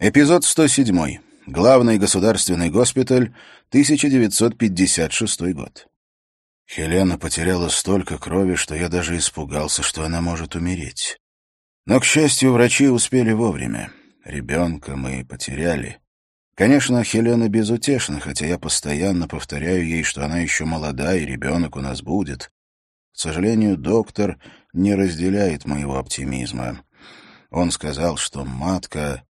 Эпизод 107. Главный государственный госпиталь, 1956 год. Хелена потеряла столько крови, что я даже испугался, что она может умереть. Но, к счастью, врачи успели вовремя. Ребенка мы потеряли. Конечно, Хелена безутешна, хотя я постоянно повторяю ей, что она еще молода, и ребенок у нас будет. К сожалению, доктор не разделяет моего оптимизма. Он сказал, что матка